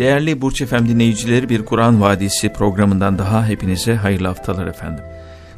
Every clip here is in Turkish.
Değerli Burç Efem dinleyicileri bir Kur'an Vadisi programından daha hepinize hayırlı haftalar efendim.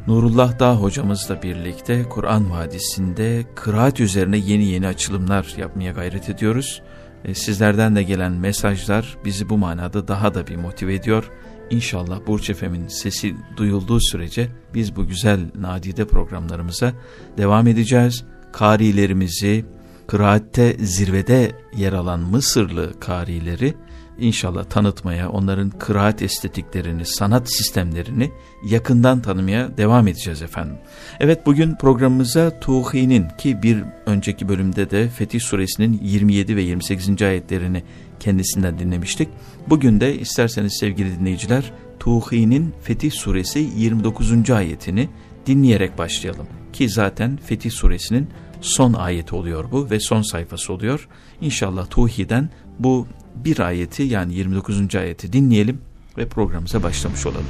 Nurullah Dağ hocamızla birlikte Kur'an Vadisi'nde kıraat üzerine yeni yeni açılımlar yapmaya gayret ediyoruz. E, sizlerden de gelen mesajlar bizi bu manada daha da bir motive ediyor. İnşallah Burç Efem'in sesi duyulduğu sürece biz bu güzel nadide programlarımıza devam edeceğiz. Karilerimizi, kıraatte zirvede yer alan Mısırlı karileri inşallah tanıtmaya, onların kıraat estetiklerini, sanat sistemlerini yakından tanımaya devam edeceğiz efendim. Evet bugün programımıza Tuhi'nin ki bir önceki bölümde de Fetih Suresinin 27 ve 28. ayetlerini kendisinden dinlemiştik. Bugün de isterseniz sevgili dinleyiciler Tuhi'nin Fetih Suresi 29. ayetini dinleyerek başlayalım. Ki zaten Fetih Suresinin son ayeti oluyor bu ve son sayfası oluyor. İnşallah Tuhi'den bu bir ayeti yani 29. ayeti dinleyelim ve programımıza başlamış olalım.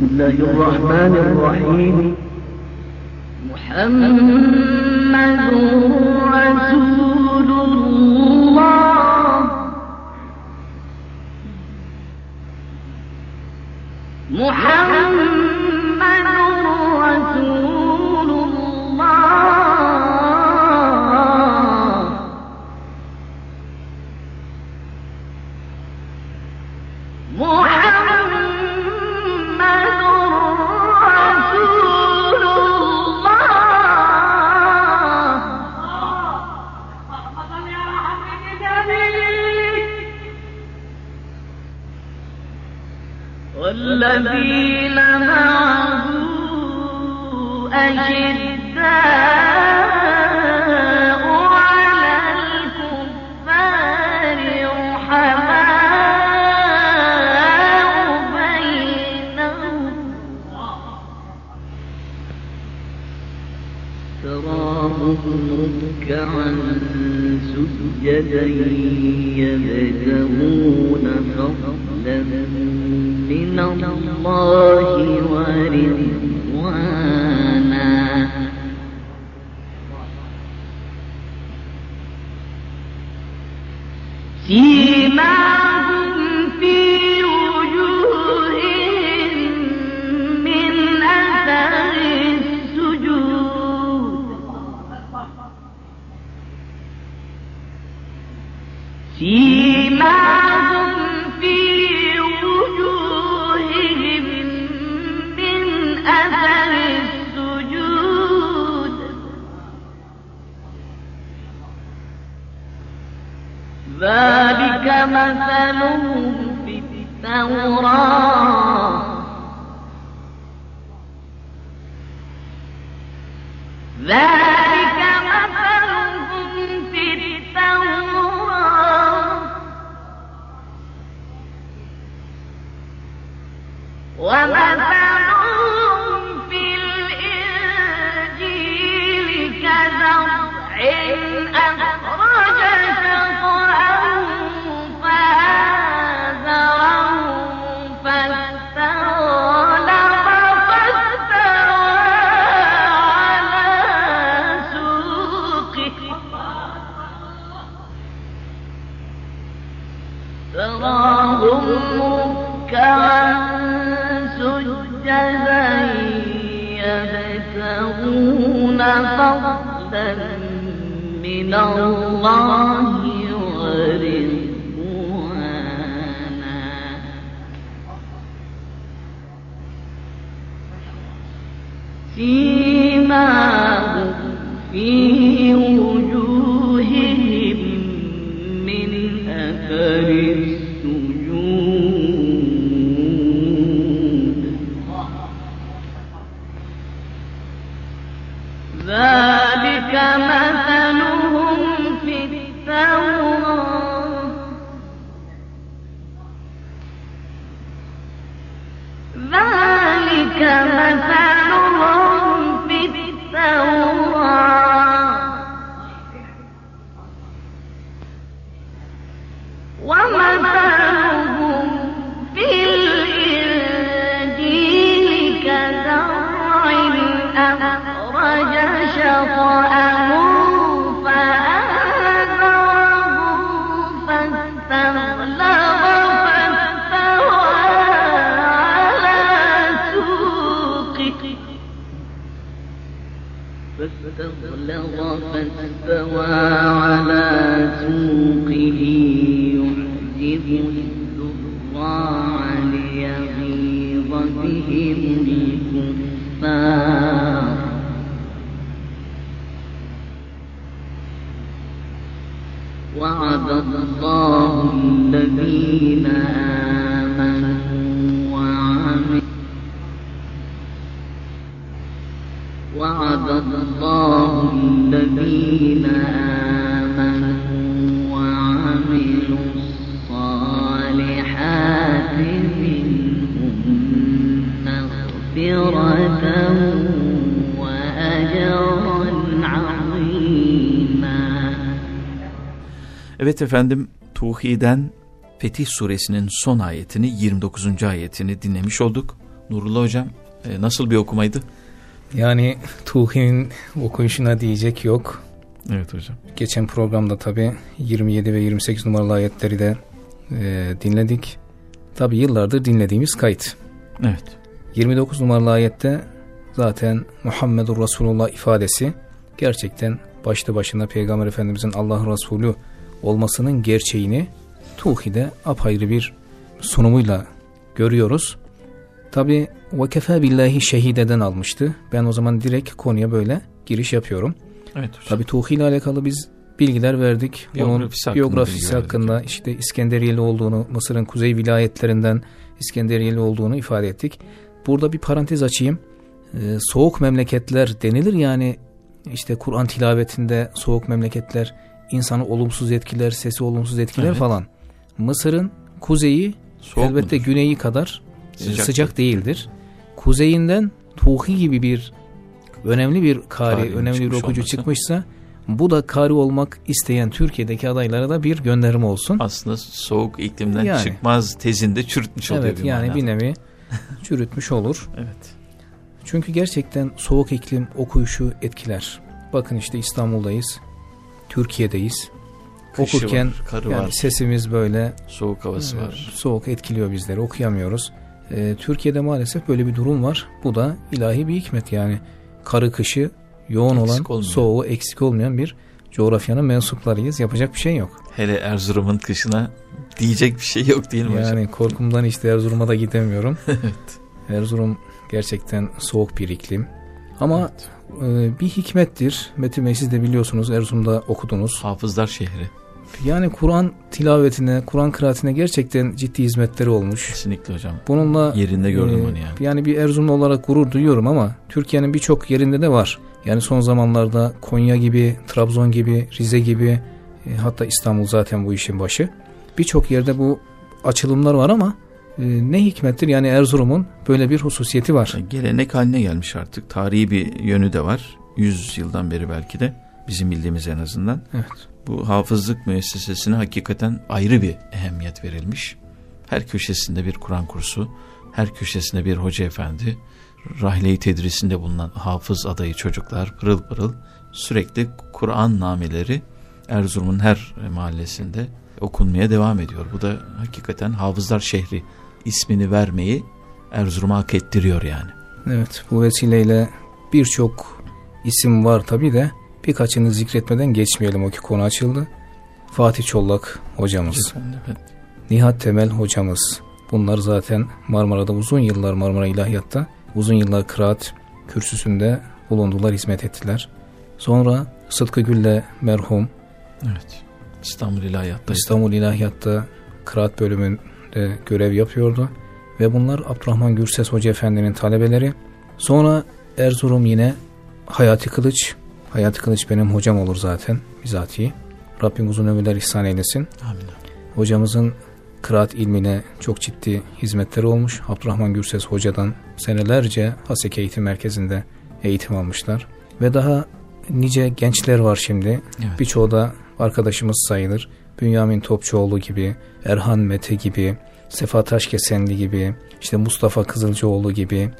Bismillahirrahmanirrahim. Muhammedun Resulullah Muhammed فيما مثلهم في التوراة. ذلك إلى الله ورضوانا. فيما هم في وجوههم من أثر السواعي Evet efendim Tuhi'den Fetih suresinin son ayetini 29. ayetini dinlemiş olduk. Nurullah hocam e, nasıl bir okumaydı? Yani Tuhi'nin okuyuşuna diyecek yok. Evet hocam. Geçen programda tabi 27 ve 28 numaralı ayetleri de e, dinledik. Tabi yıllardır dinlediğimiz kayıt. Evet. 29 numaralı ayette zaten Muhammedur Resulullah ifadesi gerçekten başlı başına Peygamber Efendimizin Allah Resulü olmasının gerçeğini Tuhi'de apayrı bir sunumuyla görüyoruz. Tabi ve billahi şehideden almıştı. Ben o zaman direkt konuya böyle giriş yapıyorum. Evet hocam. Tabi Tuhi ile alakalı biz bilgiler verdik. Biyografisi Onun biyografisi hakkında, hakkında işte İskenderiyeli olduğunu, Mısır'ın kuzey vilayetlerinden İskenderiyeli olduğunu ifade ettik. Burada bir parantez açayım. Ee, soğuk memleketler denilir yani işte Kur'an tilavetinde soğuk memleketler insanı olumsuz etkiler, sesi olumsuz etkiler evet. falan. Mısır'ın kuzeyi Soğuk elbette mudur? güneyi kadar e, sıcak, sıcak değildir. Kuzeyinden Tuhi gibi bir önemli bir kari, kari önemli bir okuyucu olması. çıkmışsa bu da kari olmak isteyen Türkiye'deki adaylara da bir gönderme olsun. Aslında soğuk iklimden yani, çıkmaz tezinde çürütmüş oluyor evet, yani bir nevi çürütmüş olur. evet. Çünkü gerçekten soğuk iklim okuyuşu etkiler. Bakın işte İstanbul'dayız. Türkiye'deyiz. Kışı Okurken var, yani var. sesimiz böyle soğuk havası e, var. Soğuk etkiliyor bizleri. Okuyamıyoruz. E, Türkiye'de maalesef böyle bir durum var. Bu da ilahi bir hikmet yani. Karı kışı yoğun eksik olan olmuyor. soğuğu eksik olmayan bir coğrafyanın mensuplarıyız. Yapacak bir şey yok. Hele Erzurum'un kışına diyecek bir şey yok değil mi yani hocam? Yani korkumdan işte Erzurum'a da gidemiyorum. evet. Erzurum gerçekten soğuk bir iklim. Ama evet e, bir hikmettir. Metin Bey siz de biliyorsunuz Erzurum'da okudunuz. Hafızlar şehri. Yani Kur'an tilavetine, Kur'an kıraatine gerçekten ciddi hizmetleri olmuş. Kesinlikle hocam. Bununla yerinde gördüm e, onu yani. Yani bir Erzurumlu olarak gurur duyuyorum ama Türkiye'nin birçok yerinde de var. Yani son zamanlarda Konya gibi, Trabzon gibi, Rize gibi e, hatta İstanbul zaten bu işin başı. Birçok yerde bu açılımlar var ama e, ne hikmettir yani Erzurum'un böyle bir hususiyeti var. Gelenek haline gelmiş artık. Tarihi bir yönü de var. 100 yıldan beri belki de bizim bildiğimiz en azından. Evet. Bu hafızlık müessesesine hakikaten ayrı bir ehemmiyet verilmiş. Her köşesinde bir Kur'an kursu, her köşesinde bir hoca efendi, rahle-i tedrisinde bulunan hafız adayı çocuklar pırıl pırıl sürekli Kur'an nameleri Erzurum'un her mahallesinde okunmaya devam ediyor. Bu da hakikaten hafızlar şehri ismini vermeyi Erzurum'a hak ettiriyor yani. Evet bu vesileyle birçok isim var tabi de birkaçını zikretmeden geçmeyelim o ki konu açıldı. Fatih Çollak hocamız. Efendim, evet. Nihat Temel hocamız. Bunlar zaten Marmara'da uzun yıllar Marmara İlahiyat'ta uzun yıllar kıraat kürsüsünde bulundular, hizmet ettiler. Sonra Sıtkı Gülle merhum. Evet. İstanbul İlahiyat'ta. İstanbul İlahiyat'ta kıraat bölümünde görev yapıyordu. Ve bunlar Abdurrahman Gürses Hoca Efendi'nin talebeleri. Sonra Erzurum yine Hayati Kılıç. Hayati Kılıç benim hocam olur zaten bizatihi. Rabbim uzun ömürler ihsan eylesin. Amin. Hocamızın kıraat ilmine çok ciddi hizmetleri olmuş. Abdurrahman Gürses hocadan senelerce Haseki Eğitim Merkezi'nde eğitim almışlar. Ve daha nice gençler var şimdi. Evet. Birçoğu da arkadaşımız sayılır. Bünyamin Topçuoğlu gibi, Erhan Mete gibi, Sefa Taşkesenli gibi, işte Mustafa Kızılcıoğlu gibi.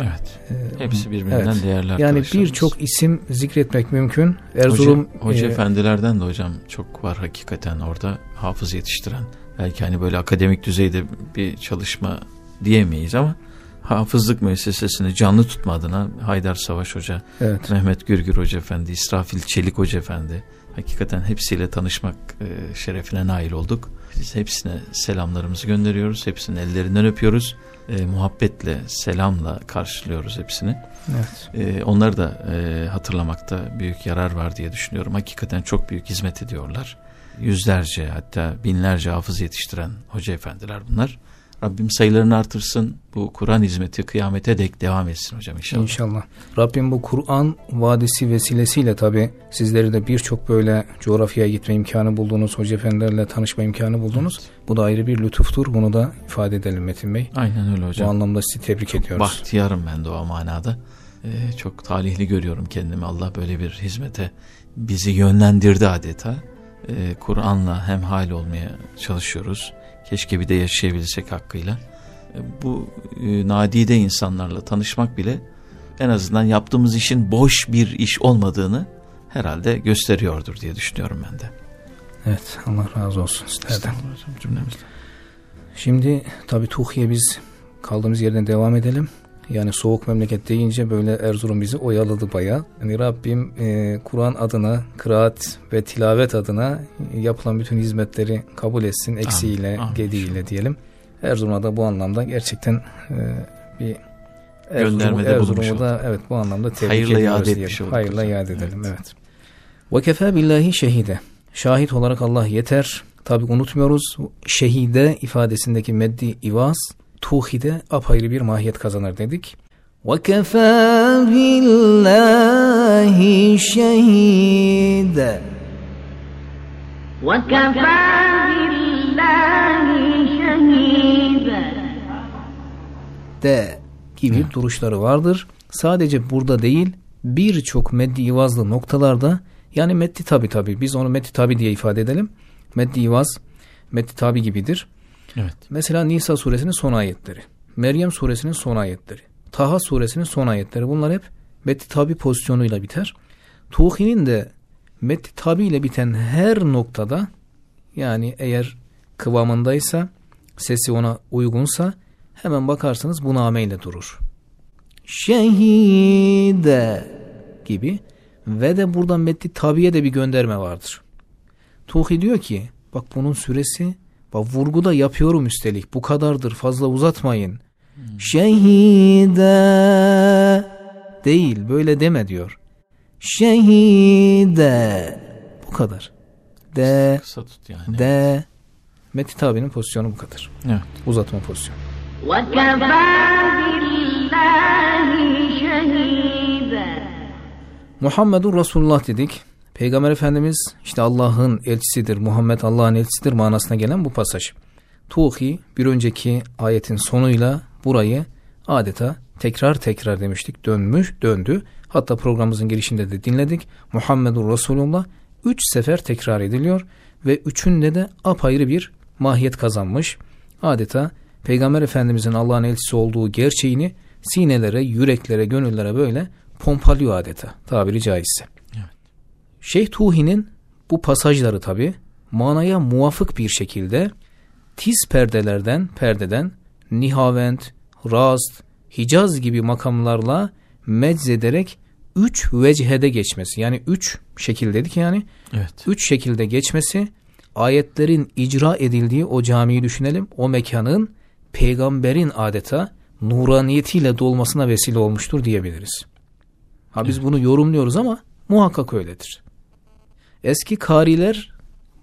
Evet. Hepsi birbirinden evet. değerli Yani birçok isim zikretmek mümkün. Erzurum Hoca, hoca e, efendilerden de hocam çok var hakikaten orada hafız yetiştiren. Belki hani böyle akademik düzeyde bir çalışma diyemeyiz ama hafızlık müessesesini canlı tutma adına Haydar Savaş Hoca, evet. Mehmet Gürgür Hoca Efendi, İsrafil Çelik Hoca Efendi. Hakikaten hepsiyle tanışmak e, şerefine nail olduk. Biz hepsine selamlarımızı gönderiyoruz. Hepsinin ellerinden öpüyoruz. E, muhabbetle, selamla karşılıyoruz hepsini. Evet. E, onları da e, hatırlamakta büyük yarar var diye düşünüyorum. Hakikaten çok büyük hizmet ediyorlar. Yüzlerce hatta binlerce hafız yetiştiren hoca efendiler bunlar. Rabbim sayılarını artırsın. Bu Kur'an hizmeti kıyamete dek devam etsin hocam inşallah. İnşallah. Rabbim bu Kur'an vadisi vesilesiyle tabi sizleri de birçok böyle coğrafyaya gitme imkanı buldunuz, hoca efendilerle tanışma imkanı buldunuz. Bu da ayrı bir lütuftur. Bunu da ifade edelim Metin Bey. Aynen öyle Bu hocam. anlamda sizi tebrik ediyoruz. Bahtiyarım ben de o manada. Ee, çok talihli görüyorum kendimi. Allah böyle bir hizmete bizi yönlendirdi adeta. Ee, Kur'an'la hemhal olmaya çalışıyoruz. Keşke bir de yaşayabilsek hakkıyla. Ee, bu e, nadide insanlarla tanışmak bile en azından yaptığımız işin boş bir iş olmadığını herhalde gösteriyordur diye düşünüyorum ben de. Evet Allah razı olsun sizlerden. Cümlemizden. Şimdi tabi Tuhi'ye biz kaldığımız yerden devam edelim. Yani soğuk memleket deyince böyle Erzurum bizi oyaladı baya. Yani Rabbim e, Kur'an adına, kıraat ve tilavet adına yapılan bütün hizmetleri kabul etsin. Eksiğiyle, Amin, amin. gediğiyle diyelim. Erzurum'a da bu anlamda gerçekten e, bir Göndermede bulunmuş Erzurum'u da evet bu anlamda tebrik Hayırla ediyoruz diyelim. etmiş olduk Hayırla hocam. iade edelim Evet. evet. Ve kefe billahi şehide. Şahit olarak Allah yeter. Tabi unutmuyoruz. Şehide ifadesindeki meddi ivaz tuhide apayrı bir mahiyet kazanır dedik. Ve kefe billahi şehide. وكفى بالله شهيدا de gibi duruşları vardır. Sadece burada değil birçok meddi ivazlı noktalarda yani meddi tabi tabi biz onu meddi tabi diye ifade edelim. Meddi ivaz meddi tabi gibidir. Evet. Mesela Nisa suresinin son ayetleri, Meryem suresinin son ayetleri, Taha suresinin son ayetleri bunlar hep meddi tabi pozisyonuyla biter. Tuhi'nin de meddi tabi ile biten her noktada yani eğer kıvamındaysa sesi ona uygunsa hemen bakarsınız bu nameyle durur. Şehide gibi ve de buradan metni tabiye de bir gönderme vardır. Tuhi diyor ki bak bunun süresi Bak vurgu da yapıyorum üstelik. Bu kadardır fazla uzatmayın. Hmm. Şehide değil böyle deme diyor. Şehide bu kadar. De kısa tut yani. De Metin abinin pozisyonu bu kadar. Evet. Uzatma pozisyonu. Muhammedun Resulullah dedik. Peygamber Efendimiz işte Allah'ın elçisidir, Muhammed Allah'ın elçisidir manasına gelen bu pasaj. Tuhi bir önceki ayetin sonuyla burayı adeta tekrar tekrar demiştik dönmüş döndü. Hatta programımızın girişinde de dinledik. Muhammedur Resulullah üç sefer tekrar ediliyor ve üçünde de apayrı bir mahiyet kazanmış. Adeta Peygamber Efendimizin Allah'ın elçisi olduğu gerçeğini sinelere, yüreklere, gönüllere böyle pompalıyor adeta tabiri caizse. Şeyh Tuhi'nin bu pasajları tabi manaya muvafık bir şekilde tiz perdelerden, perdeden Nihavent, Rast, Hicaz gibi makamlarla meczederek üç vechede geçmesi. Yani üç şekil dedik yani. Evet. Üç şekilde geçmesi ayetlerin icra edildiği o camiyi düşünelim. O mekanın peygamberin adeta nuraniyetiyle dolmasına vesile olmuştur diyebiliriz. Ha biz bunu yorumluyoruz ama muhakkak öyledir. Eski kariler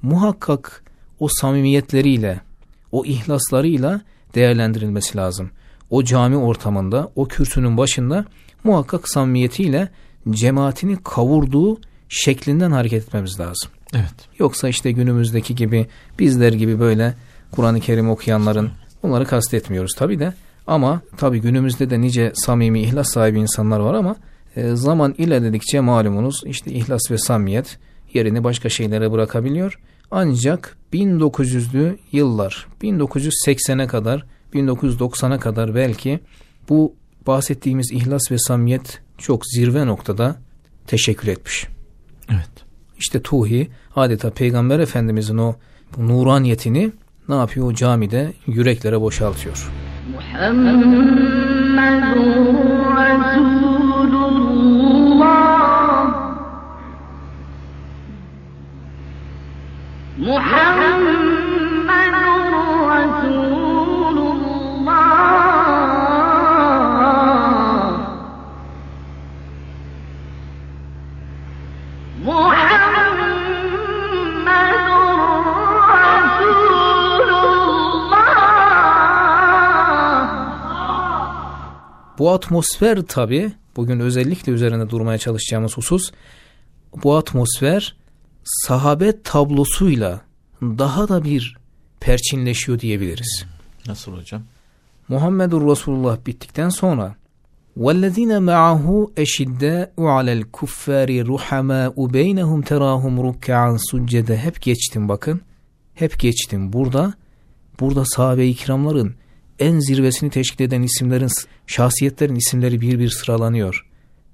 muhakkak o samimiyetleriyle, o ihlaslarıyla değerlendirilmesi lazım. O cami ortamında, o kürsünün başında muhakkak samimiyetiyle cemaatini kavurduğu şeklinden hareket etmemiz lazım. Evet. Yoksa işte günümüzdeki gibi bizler gibi böyle Kur'an-ı Kerim okuyanların onları kastetmiyoruz tabi de ama tabi günümüzde de nice samimi ihlas sahibi insanlar var ama e, zaman ilerledikçe malumunuz işte ihlas ve samimiyet yerini başka şeylere bırakabiliyor. Ancak 1900'lü yıllar 1980'e kadar 1990'a kadar belki bu bahsettiğimiz ihlas ve samimiyet çok zirve noktada teşekkür etmiş. Evet. İşte Tuhi adeta Peygamber Efendimizin o nuraniyetini ne yapıyor o camide yüreklere boşaltıyor. Muhammedun Bu atmosfer tabi bugün özellikle üzerinde durmaya çalışacağımız husus bu atmosfer sahabe tablosuyla daha da bir perçinleşiyor diyebiliriz. Nasıl hocam? Muhammedur Resulullah bittikten sonra وَالَّذ۪ينَ مَعَهُ اَشِدَّاءُ عَلَى الْكُفَّارِ رُحَمَاءُ بَيْنَهُمْ تَرَاهُمْ رُكَّعًا سُجَّدَ Hep geçtim bakın. Hep geçtim. Burada burada sahabe-i kiramların en zirvesini teşkil eden isimlerin, şahsiyetlerin isimleri bir bir sıralanıyor.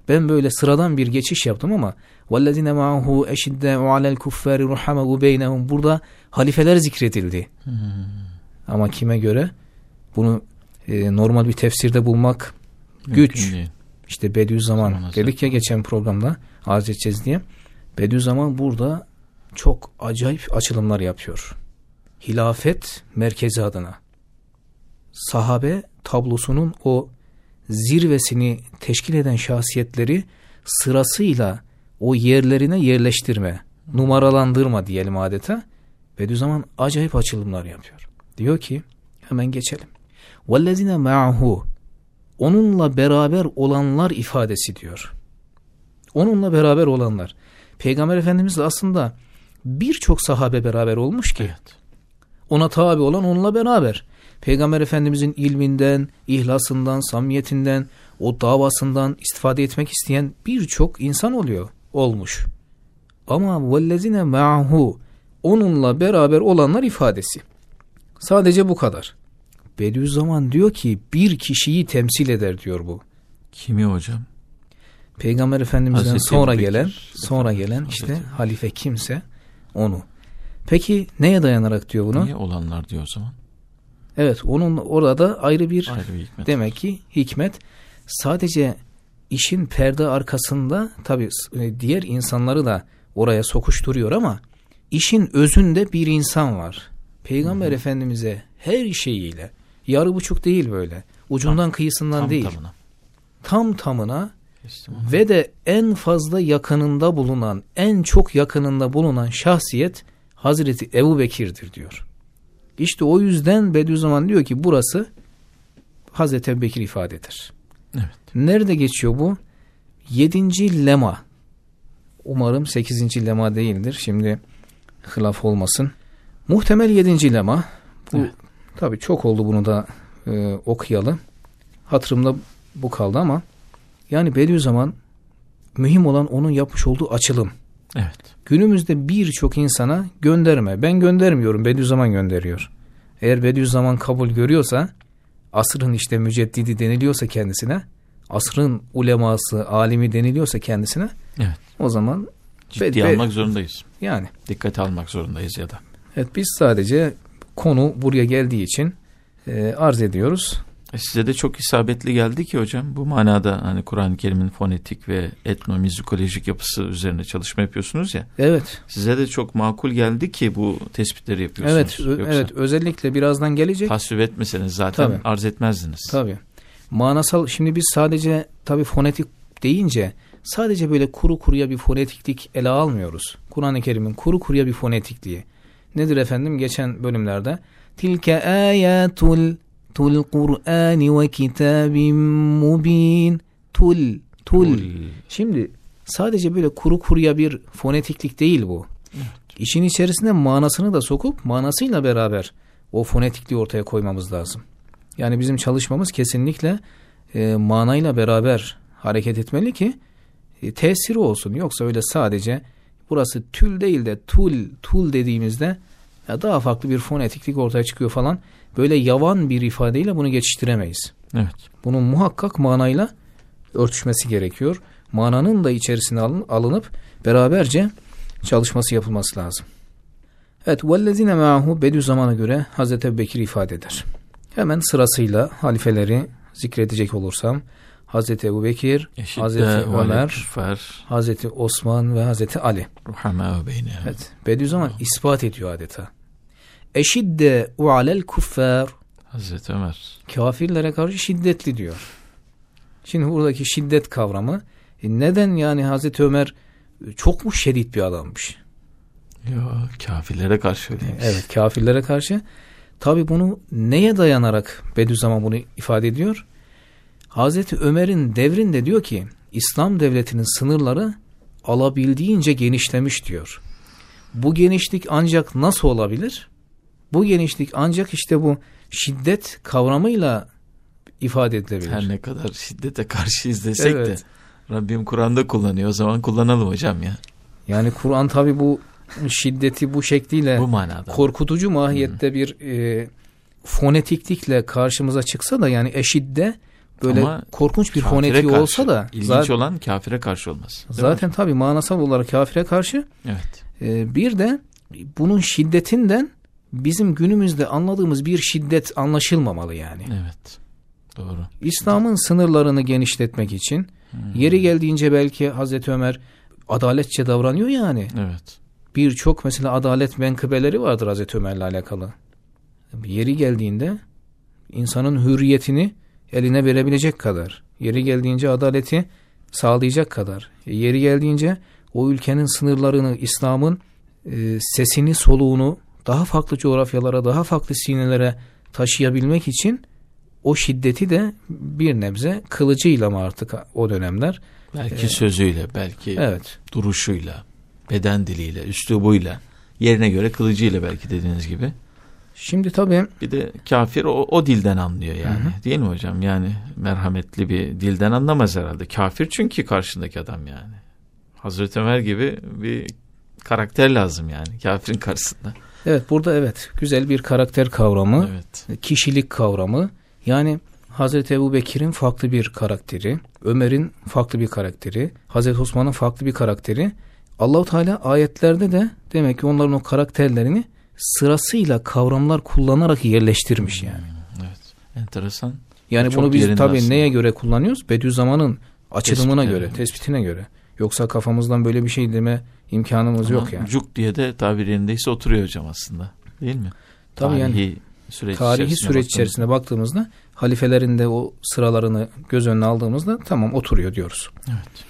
Ben böyle sıradan bir geçiş yaptım ama وَالَّذِينَ مَعَهُ اَشِدَّاءُ عَلَى الْكُفَّارِ رُحَمَاءُ بَيْنَهُمْ Burada halifeler zikredildi. Ama kime göre? Bunu e, normal bir tefsirde bulmak güç. Mümkün değil. İşte Bediüzzaman Zaman dedik ya geçen programda arz edeceğiz diye. Bediüzzaman burada çok acayip açılımlar yapıyor. Hilafet merkezi adına. Sahabe tablosunun o zirvesini teşkil eden şahsiyetleri sırasıyla o yerlerine yerleştirme, numaralandırma diyelim adeta. Bediüzzaman acayip açılımlar yapıyor. Diyor ki hemen geçelim. وَالَّذِينَ مَعَهُ Onunla beraber olanlar ifadesi diyor. Onunla beraber olanlar. Peygamber Efendimiz de aslında birçok sahabe beraber olmuş ki. Evet. Ona tabi olan onunla beraber. Peygamber Efendimizin ilminden, ihlasından, samimiyetinden, o davasından istifade etmek isteyen birçok insan oluyor, olmuş. Ama وَالَّذِينَ مَعَهُ Onunla beraber olanlar ifadesi. Sadece bu kadar. Bediüzzaman diyor ki bir kişiyi temsil eder diyor bu. Kimi hocam? Peygamber Efendimiz'den Hazreti sonra Ebubekir, gelen, sonra Efendimiz, gelen işte Hazreti- halife kimse onu. Peki neye dayanarak diyor bunu? Niye olanlar diyor o zaman? Evet, onun orada ayrı bir Ayrı bir hikmet. demek ki hikmet sadece işin perde arkasında tabi diğer insanları da oraya sokuşturuyor ama işin özünde bir insan var. Peygamber Efendimiz'e her şeyiyle yarı buçuk değil böyle ucundan kıyısından Tam değil tamına. tam tamına ve de en fazla yakınında bulunan, en çok yakınında bulunan şahsiyet Hazreti Ebu Bekir'dir diyor. İşte o yüzden Bediüzzaman diyor ki burası Hazreti Ebu Bekir ifade eder. Evet. Nerede geçiyor bu? Yedinci lema. Umarım sekizinci lema değildir. Şimdi hılaf olmasın. Muhtemel yedinci lema. Bu Evet. tabii çok oldu bunu da e, okuyalı. Hatırımda bu kaldı ama yani Bediüzzaman mühim olan onun yapmış olduğu açılım. Evet. Günümüzde birçok insana gönderme. Ben göndermiyorum. Bediüzzaman gönderiyor. Eğer Bediüzzaman kabul görüyorsa asrın işte müceddidi deniliyorsa kendisine asrın uleması, alimi deniliyorsa kendisine Evet. o zaman Ciddi Be- almak zorundayız. yani Dikkate almak zorundayız ya da. evet biz sadece konu buraya geldiği için e, arz ediyoruz. Size de çok isabetli geldi ki hocam. Bu manada hani Kur'an-ı Kerim'in fonetik ve etnomüzikolojik yapısı üzerine çalışma yapıyorsunuz ya. Evet. Size de çok makul geldi ki bu tespitleri yapıyorsunuz. Evet, Yoksa evet özellikle birazdan gelecek. tasvip etmeseniz zaten Tabii. arz etmezdiniz. Tabii. Manasal şimdi biz sadece tabii fonetik deyince sadece böyle kuru kuruya bir fonetiklik ele almıyoruz. Kur'an-ı Kerim'in kuru kuruya bir fonetikliği. Nedir efendim? Geçen bölümlerde tilke ayatul tul Kur'ani ve kitabim mubin tul tul. Şimdi sadece böyle kuru kuruya bir fonetiklik değil bu. İşin içerisinde manasını da sokup manasıyla beraber o fonetikliği ortaya koymamız lazım. Yani bizim çalışmamız kesinlikle e, manayla beraber hareket etmeli ki e, tesiri olsun. Yoksa öyle sadece burası tül değil de tul tul dediğimizde ya daha farklı bir fonetiklik ortaya çıkıyor falan. Böyle yavan bir ifadeyle bunu geçiştiremeyiz. Evet. Bunun muhakkak manayla örtüşmesi gerekiyor. Mananın da içerisine alın, alınıp beraberce çalışması yapılması lazım. Evet, vellezine ma'ahu Bediüzzaman'a göre Hazreti Ebubekir ifade eder. Hemen sırasıyla halifeleri zikredecek olursam Hazreti Ebubekir, Eşidde Hazreti ve Ömer, Hazreti Osman ve Hazreti Ali. ruhama beyne. Evet, Bediüzzaman ispat ediyor adeta. Eşidde alel kuffar Hazreti Ömer. kafirlere karşı şiddetli diyor. Şimdi buradaki şiddet kavramı e, neden yani Hazreti Ömer e, çok mu şiddet bir adammış? Yo, kafirlere karşı öyleymiş. Evet kafirlere karşı. Tabi bunu neye dayanarak Bediüzzaman bunu ifade ediyor? Hazreti Ömer'in devrinde diyor ki İslam devletinin sınırları alabildiğince genişlemiş diyor. Bu genişlik ancak nasıl olabilir? Bu genişlik ancak işte bu şiddet kavramıyla ifade edilebilir. Her ne kadar şiddete karşıyız desek Evet. de Rabbim Kur'an'da kullanıyor. O zaman kullanalım hocam ya. Yani Kur'an tabi bu şiddeti bu şekliyle Bu manada. korkutucu mahiyette bir e, fonetiklikle karşımıza çıksa da yani eşidde böyle Ama korkunç bir fonetiği karşı. olsa da İlginç zaten, olan kafire karşı olması. Değil zaten tabi manasal olarak kafire karşı? Evet. e, bir de bunun şiddetinden bizim günümüzde anladığımız bir şiddet anlaşılmamalı yani. Evet. Doğru. İslam'ın sınırlarını genişletmek için yeri geldiğince belki Hazreti Ömer adaletçe davranıyor yani. Evet. birçok mesela adalet menkıbeleri vardır Hazreti Ömer'le alakalı. Yeri geldiğinde insanın hürriyetini eline verebilecek kadar, yeri geldiğince adaleti sağlayacak kadar, yeri geldiğince o ülkenin sınırlarını, İslam'ın e, sesini, soluğunu daha farklı coğrafyalara, daha farklı sinelere taşıyabilmek için o şiddeti de bir nebze kılıcıyla mı artık o dönemler? Belki sözüyle, belki Evet. duruşuyla, beden diliyle, üslubuyla, yerine göre kılıcıyla belki dediğiniz gibi. Şimdi tabii Bir de kafir o, o dilden anlıyor yani. Değil mi hocam? Yani merhametli bir dilden anlamaz herhalde. Kafir çünkü karşındaki adam yani. Hazreti Ömer gibi bir karakter lazım yani kafirin karşısında. Evet burada evet güzel bir karakter kavramı, Evet. kişilik kavramı. Yani Hazreti Ebu Bekir'in farklı bir karakteri, Ömer'in farklı bir karakteri, Hazreti Osman'ın farklı bir karakteri. Allahu Teala ayetlerde de demek ki onların o karakterlerini sırasıyla kavramlar kullanarak yerleştirmiş yani. Evet. Enteresan. Yani Çok bunu biz tabii aslında. neye göre kullanıyoruz? Bediüzzaman'ın açılımına Tespitine göre, göre. tespitine göre. Yoksa kafamızdan böyle bir şey deme imkanımız Ama yok yani. Cuk diye de tabir yerindeyse oturuyor hocam aslında. Değil mi? Tabii yani Tarihi süreç tarihi süreç içerisinde baktığımızda halifelerin de o sıralarını göz önüne aldığımızda tamam oturuyor diyoruz. Evet.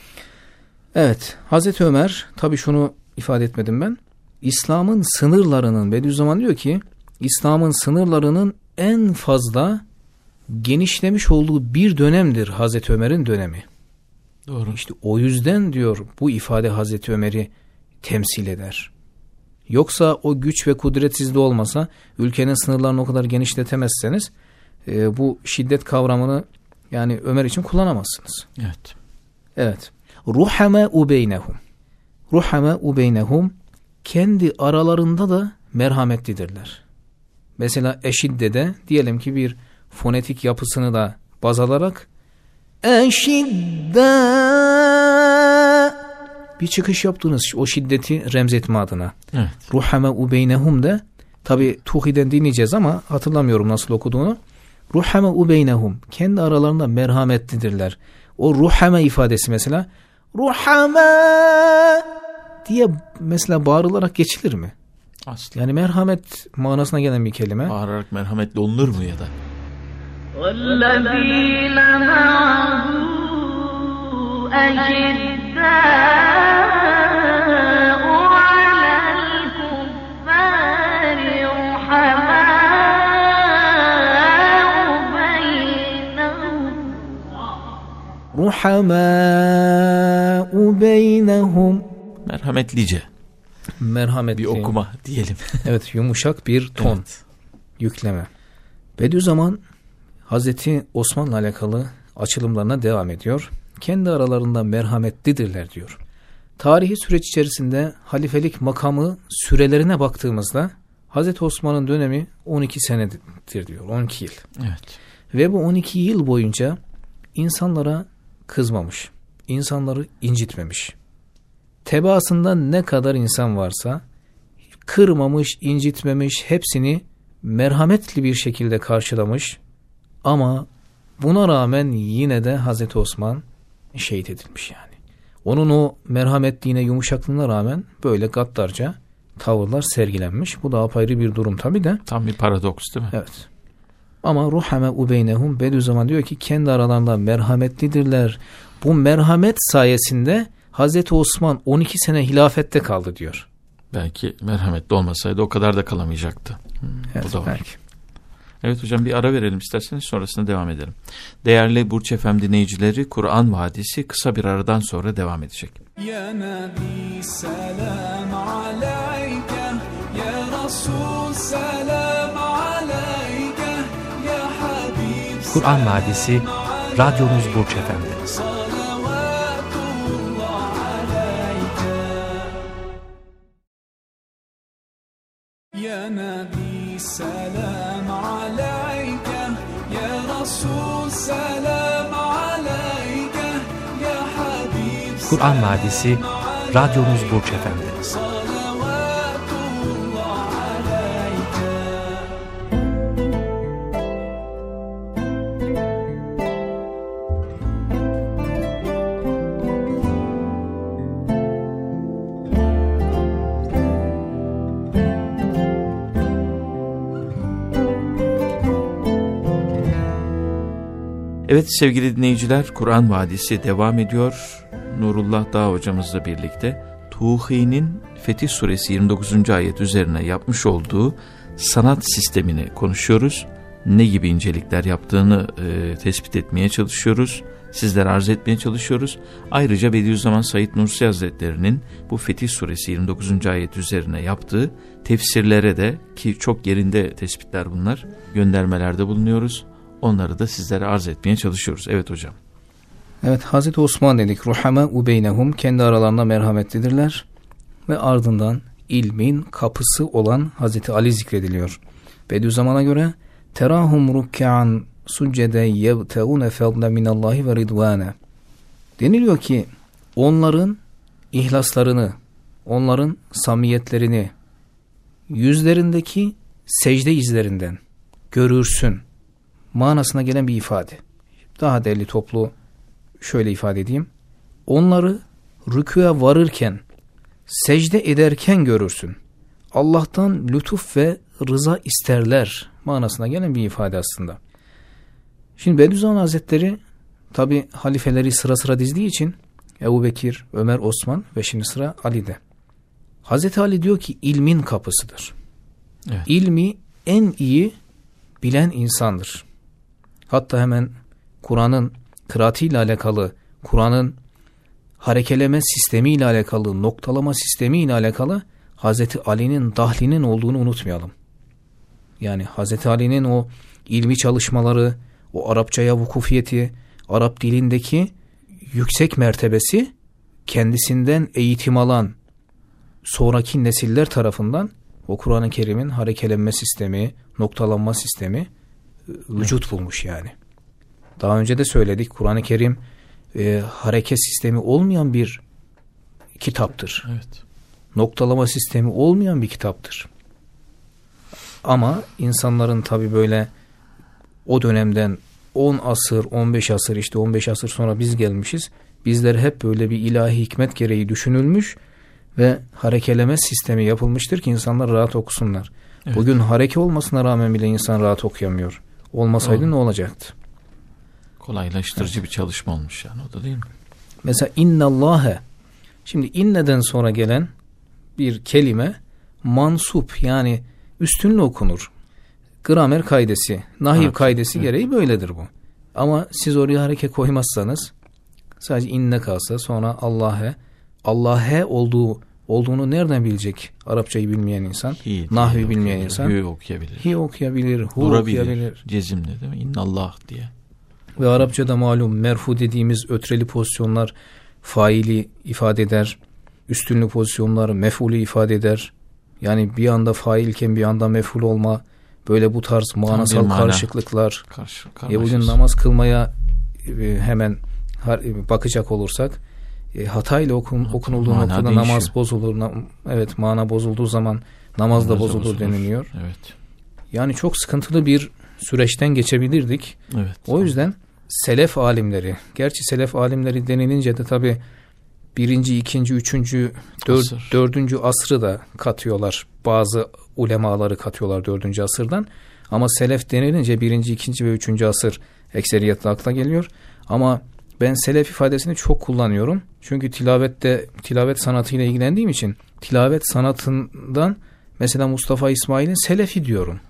Evet Hazreti Ömer tabi şunu ifade etmedim ben. İslam'ın sınırlarının Bediüzzaman diyor ki İslam'ın sınırlarının en fazla genişlemiş olduğu bir dönemdir Hazreti Ömer'in dönemi. Doğru. İşte o yüzden diyor bu ifade Hazreti Ömer'i temsil eder. Yoksa o güç ve kudret sizde olmasa ülkenin sınırlarını o kadar genişletemezseniz e, bu şiddet kavramını yani Ömer için kullanamazsınız. Evet. Evet. Ruhame ubeynehum. Ruhame ubeynehum kendi aralarında da merhametlidirler. Mesela eşidde de diyelim ki bir fonetik yapısını da baz alarak eşidde bir çıkış yaptınız o şiddeti remzetme adına. Evet. Ruhame ubeynehum de tabi Tuhi'den dinleyeceğiz ama hatırlamıyorum nasıl okuduğunu. Ruhame ubeynehum kendi aralarında merhametlidirler. O ruhame ifadesi mesela ruhame diye mesela bağırılarak geçilir mi? Aslı. Yani merhamet manasına gelen bir kelime. Bağırarak merhametli olunur mu ya da? والذين معه أشد على الكفار رحماء بينهم Ruhamâ'u beynehum. Merhametlice Merhametli. bir okuma diyelim. Evet yumuşak bir ton. Evet. yükleme. Bediüzzaman Hazreti Osman'la alakalı açılımlarına devam ediyor. Kendi aralarında merhametlidirler diyor. Tarihi süreç içerisinde halifelik makamı sürelerine baktığımızda Hazreti Osman'ın dönemi 12 senedir diyor. 12 yıl. Evet. Ve bu 12 yıl boyunca insanlara kızmamış. insanları incitmemiş. Tebaasında ne kadar insan varsa kırmamış, incitmemiş, hepsini merhametli bir şekilde karşılamış. Ama buna rağmen yine de Hazreti Osman şehit edilmiş yani. Onun o merhametliğine, yumuşaklığına rağmen böyle gaddarca tavırlar sergilenmiş. Bu da apayrı bir durum tabi de. Tam bir paradoks değil mi? Evet. Ama ruhame ubeynehum Bediüzzaman diyor ki kendi aralarında merhametlidirler. Bu merhamet sayesinde Hazreti Osman 12 sene hilafette kaldı diyor. Belki merhametli olmasaydı o kadar da kalamayacaktı. Hmm, Evet, bu da var. belki. Evet hocam bir ara verelim isterseniz sonrasında devam edelim. Değerli Burç Efem dinleyicileri Kur'an Vadisi kısa bir aradan sonra devam edecek. Ya Nabi selam aleyke, ya Resul selam aleyke, ya Habib Kur'an Vadisi radyomuz Burç Efem'de. Ya Nabi selam Kur'an Vadisi radyonuz Burç Efendi. Evet sevgili dinleyiciler Kur'an Vadisi devam ediyor. Nurullah Dağ hocamızla birlikte Tuhi'nin Fetih Suresi 29. ayet üzerine yapmış olduğu sanat sistemini konuşuyoruz. Ne gibi incelikler yaptığını e, tespit etmeye çalışıyoruz. Sizlere arz etmeye çalışıyoruz. Ayrıca Bediüzzaman Said Nursi Hazretleri'nin bu Fetih Suresi 29. ayet üzerine yaptığı tefsirlere de ki çok yerinde tespitler bunlar göndermelerde bulunuyoruz. Onları da sizlere arz etmeye çalışıyoruz. Evet hocam. Evet Hazreti Osman dedik. Ruhame ubeynehum kendi aralarında merhametlidirler. Ve ardından ilmin kapısı olan Hazreti Ali zikrediliyor. Bediüzzaman'a göre terahum rukkan succede yebteune fadle minallahi ve ridvane. Deniliyor ki onların ihlaslarını, onların samiyetlerini yüzlerindeki secde izlerinden görürsün manasına gelen bir ifade. Daha değerli toplu şöyle ifade edeyim. Onları rükûa varırken, secde ederken görürsün. Allah'tan lütuf ve rıza isterler manasına gelen bir ifade aslında. Şimdi Bediüzzaman Hazretleri tabi halifeleri sıra sıra dizdiği için Ebu Bekir, Ömer, Osman ve şimdi sıra Ali'de. Hazreti Ali diyor ki ilmin kapısıdır. Evet. İlmi en iyi bilen insandır. Hatta hemen Kur'an'ın kıraatiyle alakalı, Kur'an'ın harekeleme sistemiyle alakalı, noktalama sistemiyle alakalı Hazreti Ali'nin dahlinin olduğunu unutmayalım. Yani Hazreti Ali'nin o ilmi çalışmaları, o Arapçaya vukufiyeti, Arap dilindeki yüksek mertebesi kendisinden eğitim alan sonraki nesiller tarafından o Kur'an-ı Kerim'in harekelenme sistemi, noktalanma sistemi vücut bulmuş yani. Daha önce de söyledik Kur'an-ı Kerim e, hareket sistemi olmayan bir kitaptır. Evet. Noktalama sistemi olmayan bir kitaptır. Ama insanların tabi böyle o dönemden 10 asır, 15 asır işte 15 asır sonra biz gelmişiz. Bizler hep böyle bir ilahi hikmet gereği düşünülmüş ve harekeleme sistemi yapılmıştır ki insanlar rahat okusunlar. Evet. Bugün hareke olmasına rağmen bile insan rahat okuyamıyor. Olmasaydı Doğru. ne olacaktı? Kolaylaştırıcı bir çalışma olmuş yani o da değil mi? Mesela innallâhe Şimdi inneden sonra gelen bir kelime mansup yani üstünlü okunur. Gramer kaidesi, nahiv Evet, kaidesi evet. gereği böyledir bu. Ama siz oraya hareket koymazsanız sadece inne kalsa sonra Allah'e Allah'e olduğu olduğunu nereden bilecek Arapçayı bilmeyen insan? Hi Nahvi bilmeyen insan. Hü okuyabilir. Hi okuyabilir, hu Durabilir. okuyabilir. Cezimle değil mi? İnnallah diye. Ve Arapçada malum merfu dediğimiz ötreli pozisyonlar faili ifade eder. Üstünlü pozisyonlar mef'ulü ifade eder. Yani bir anda failken bir anda mef'ul olma böyle bu tarz manasal mana. karışıklıklar. Karşı, E bugün namaz kılmaya e, hemen e, bakacak olursak e, hatayla okun, okunulduğu mana noktada değişiyor. namaz bozulur. Na- evet mana bozulduğu zaman namaz da Namaz da bozulur bozulur. deniliyor. Evet. Yani çok sıkıntılı bir süreçten geçebilirdik. Evet. O yüzden selef alimleri, gerçi selef alimleri denilince de tabi birinci, ikinci, üçüncü, dör- Asır. dördüncü asrı da katıyorlar. Bazı ulemaları katıyorlar dördüncü asırdan. Ama selef denilince birinci, ikinci ve üçüncü asır ekseriyetle akla geliyor. Ama ben selef ifadesini çok kullanıyorum. Çünkü tilavette, tilavet sanatıyla ilgilendiğim için tilavet sanatından mesela Mustafa İsmail'in selefi diyorum.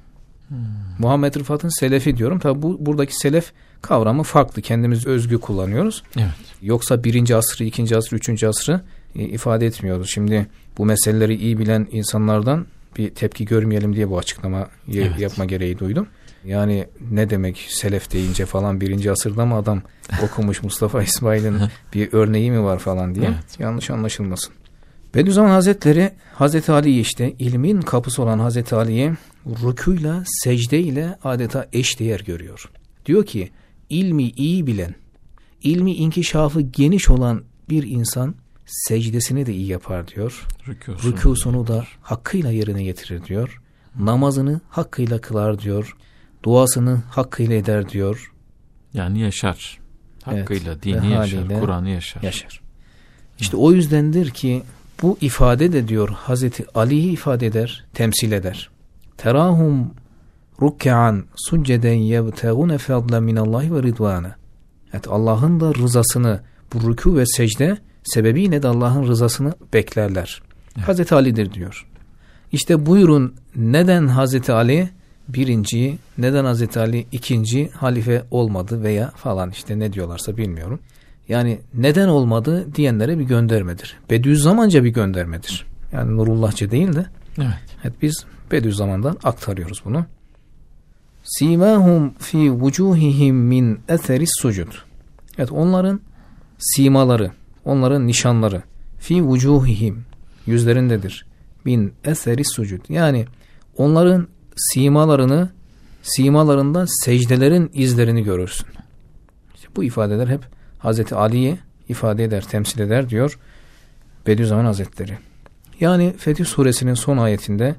Muhammed Rıfat'ın selefi diyorum. Tabi bu buradaki selef kavramı farklı. Kendimiz özgü kullanıyoruz. Evet. Yoksa birinci asrı, ikinci asrı, üçüncü asrı e, ifade etmiyoruz. Şimdi bu meseleleri iyi bilen insanlardan bir tepki görmeyelim diye bu açıklama Evet. yapma gereği duydum. Yani ne demek selef deyince falan birinci asırda mı adam okumuş Mustafa İsmail'in bir örneği mi var falan diye Evet. yanlış anlaşılmasın. Bediüzzaman Hazretleri Hazreti Ali'yi işte ilmin kapısı olan Hazreti Ali'yi rükuyla secde ile adeta eşdeğer görüyor. Diyor ki ilmi iyi bilen, ilmi inkişafı geniş olan bir insan secdesini de iyi yapar diyor. Rükûsunu Rükûsunu da hakkıyla yerine getirir diyor. Namazını hakkıyla kılar diyor. Duasını hakkıyla eder diyor. Yani yaşar. Hakkıyla Evet. dini yaşar. Kur'an'ı yaşar. yaşar. İşte o yüzdendir ki bu ifade de diyor Hazreti Ali'yi ifade eder, temsil eder. Terahum rukkan succeden yebtegune fadlen minallahi ve ridvana. Evet Allah'ın da rızasını bu rükû ve secde sebebiyle de Allah'ın rızasını beklerler. Hazreti Ali'dir diyor. İşte buyurun neden Hazreti Ali birinci, neden Hazreti Ali ikinci halife olmadı veya falan işte ne diyorlarsa bilmiyorum. Yani neden olmadı diyenlere bir göndermedir. Bediüzzamanca bir göndermedir. Yani Nurullahçı değil de Evet. evet biz Bediüzzaman'dan aktarıyoruz bunu. Simahum fi vucuhihim min eseris sucud. Evet onların simaları, onların nişanları fi vucuhihim yüzlerindedir. Min eseris sucud. Yani onların simalarını simalarından secdelerin izlerini görürsün. İşte bu ifadeler hep Hazreti Ali'yi ifade eder, temsil eder diyor Bediüzzaman Hazretleri. Yani Fetih Suresinin son ayetinde